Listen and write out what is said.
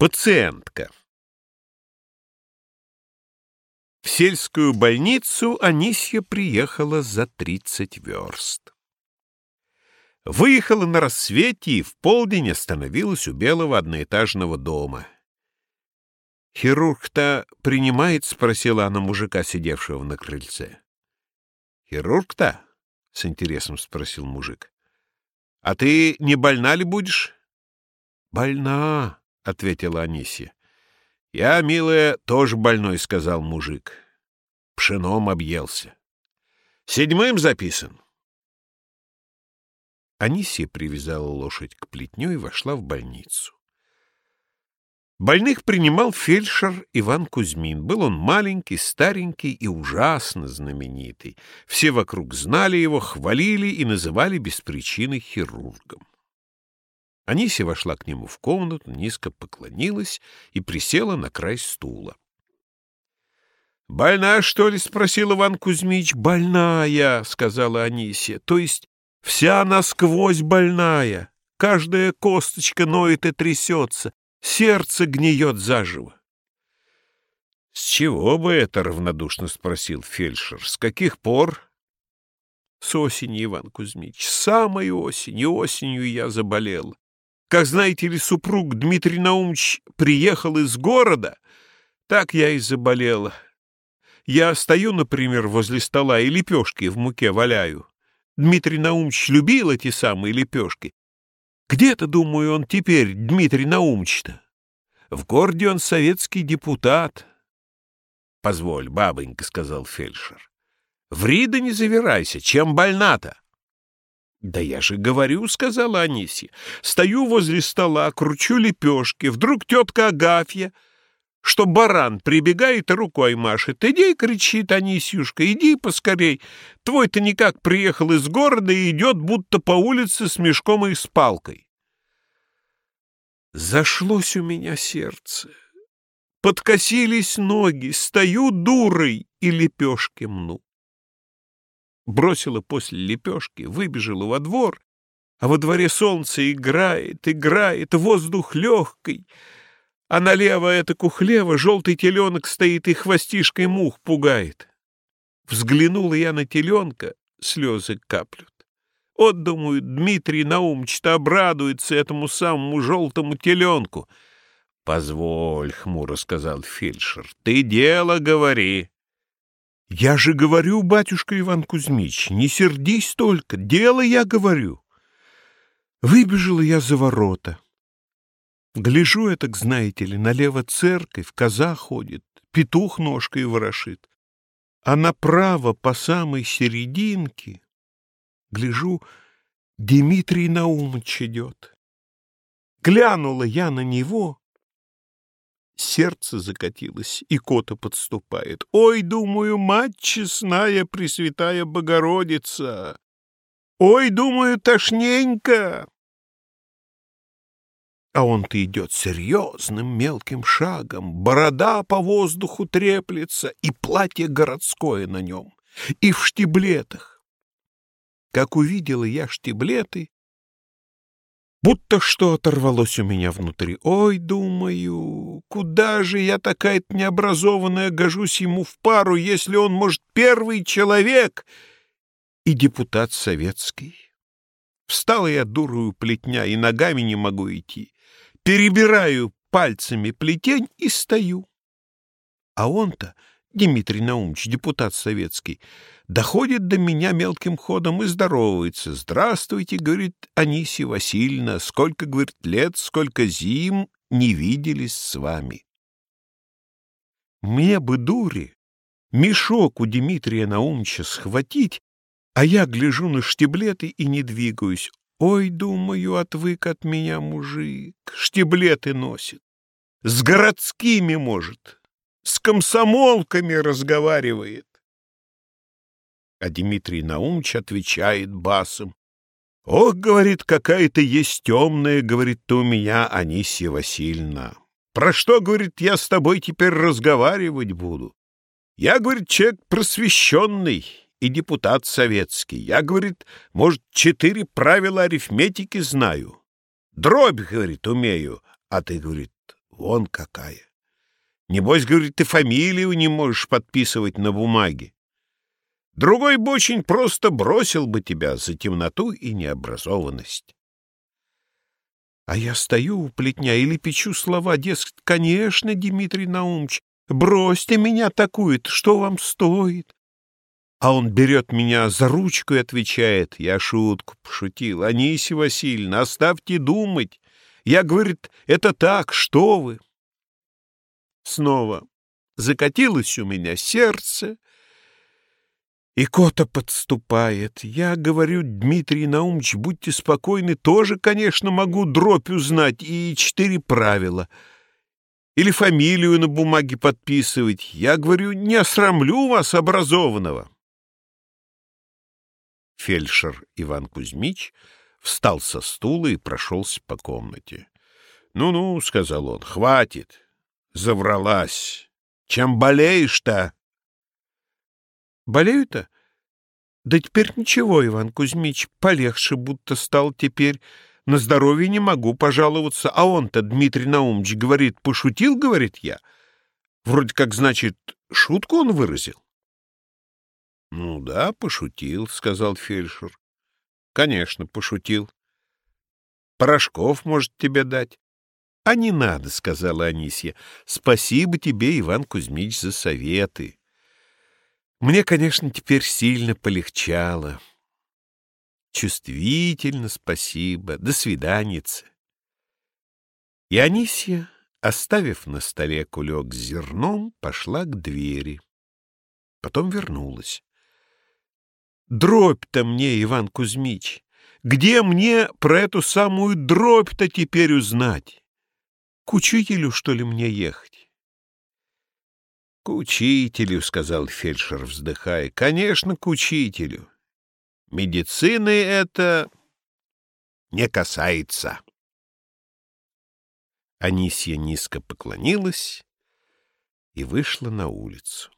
Пациентка. В сельскую больницу Анисья приехала за тридцать верст. Выехала на рассвете и в полдень остановилась у белого одноэтажного дома. «Хирург-то принимает?» — спросила она мужика, сидевшего на крыльце. «Хирург-то?» — с интересом спросил мужик. «А ты не больна ли будешь?» «Больна», — ответила Анисия. «Я, милая, тоже больной», — сказал мужик. Пшеном объелся. «Седьмым записан». Анисия привязала лошадь к плетню и вошла в больницу. Больных принимал фельдшер Иван Кузьмин. Был он маленький, старенький и ужасно знаменитый. Все вокруг знали его, хвалили и называли без причины хирургом. Анисия вошла к нему в комнату, низко поклонилась и присела на край стула. «Больна, что ли?» — спросил Иван Кузьмич. «Больная», — сказала Анисия. «То есть вся насквозь больная. Каждая косточка ноет и трясется. Сердце гниет заживо». «С чего бы это?» — равнодушно спросил фельдшер. «С каких пор?» «С осени, Иван Кузьмич, с самой осени. Осенью я заболела. Как знаете ли, супруг Дмитрий Наумович приехал из города, так я и заболела. Я стою, например, возле стола и лепешки в муке валяю. Дмитрий Наумович любил эти самые лепешки. Где-то, думаю, он теперь, Дмитрий Наумович-то? В городе он советский депутат. — Позволь, бабонька, — сказал фельдшер. — Ври да не завирайся, чем больна-то? «Да я же говорю», — сказала Анисия. «Стою возле стола, кручу лепешки. Вдруг тетка Агафья, что баран, прибегает и рукой машет. «Иди!» — кричит Анисюшка. «Иди поскорей! Твой-то никак приехал из города и идет, будто по улице с мешком и с палкой». Зашлось у меня сердце. Подкосились ноги, стою дурой и лепешки мну бросила после лепешки, выбежала во двор, а во дворе солнце играет, играет, воздух легкий, а налево это кухлево желтый теленок стоит и хвостишкой мух пугает. Взглянула я на теленка, слезы каплют. Вот, думаю, Дмитрий Наумович-то обрадуется этому самому желтому теленку. — Позволь, — хмуро сказал фельдшер, — ты дело говори. Я же говорю, батюшка Иван Кузьмич, не сердись только, дело я говорю. Выбежала я за ворота. Гляжу я, так знаете ли, налево церковь, коза ходит, петух ножкой ворошит. А направо по самой серединке, гляжу, Дмитрий Наумыч идет. Глянула я на него, Сердце закатилось, и кота подступает. Ой, думаю, мать честная, Пресвятая Богородица! Ой, думаю, тошненько! А он-то идет серьезным мелким шагом, борода по воздуху треплется, и платье городское на нем, и в штиблетах. Как увидела я штиблеты, Будто что оторвалось у меня внутри. Ой, думаю, куда же я такая-то необразованная гожусь ему в пару, если он, может, первый человек и депутат советский? Встала я дурую плетня и ногами не могу идти. Перебираю пальцами плетень и стою. А он-то Дмитрий Наумович, депутат советский, доходит до меня мелким ходом и здоровается. «Здравствуйте», — говорит Анисия Васильевна, — «сколько, — говорит, — лет, сколько зим не виделись с вами». Мне бы, дури, мешок у Дмитрия Наумовича схватить, а я гляжу на штиблеты и не двигаюсь. Ой, думаю, отвык от меня мужик, штиблеты носит. С городскими, может, с комсомолками разговаривает. А Дмитрий Наумович отвечает басом. «Ох, — говорит, — какая-то есть темная, — говорит, — ты у меня, Анисия Васильевна. Про что, — говорит, — я с тобой теперь разговаривать буду? Я, — говорит, — человек просвещенный и депутат советский. Я, — говорит, — может, четыре правила арифметики знаю. Дробь, — говорит, — умею. А ты, — говорит, вон какая. Небось, говорит, ты фамилию не можешь подписывать на бумаге. Другой бы очень просто бросил бы тебя за темноту и необразованность. А я стою у плетня или печу слова, дескать, конечно, Дмитрий Наумович, бросьте меня такую-то, что вам стоит? А он берет меня за ручку и отвечает, я шутку пошутил, Анисия Васильевна, оставьте думать. Я, говорит, это так, что вы? Снова закатилось у меня сердце, и кота подступает. Я говорю, Дмитрий Наумович, будьте спокойны, тоже, конечно, могу дробь узнать и четыре правила. Или фамилию на бумаге подписывать. Я говорю, не осрамлю вас, образованного. Фельдшер Иван Кузьмич встал со стула и прошелся по комнате. «Ну — сказал он, — хватит. Завралась. Чем болеешь-то? — Болею-то? Да теперь ничего, Иван Кузьмич, полегче будто стал теперь. На здоровье не могу пожаловаться. А он-то, Дмитрий Наумович, говорит, пошутил, говорит я. Вроде как, значит, шутку он выразил. — Ну да, пошутил, — сказал фельдшер. — Конечно, пошутил. — Порошков может тебе дать. — А не надо, — сказала Анисья. — Спасибо тебе, Иван Кузьмич, за советы. Мне, конечно, теперь сильно полегчало. Чувствительно спасибо. До свиданицы. И Анисья, оставив на столе кулек с зерном, пошла к двери. Потом вернулась. Дробь-то мне, Иван Кузьмич! Где мне про эту самую дробь-то теперь узнать? К учителю, что ли, мне ехать? — К учителю, — сказал фельдшер, вздыхая. — Конечно, к учителю. Медицины это не касается. Анисья низко поклонилась и вышла на улицу.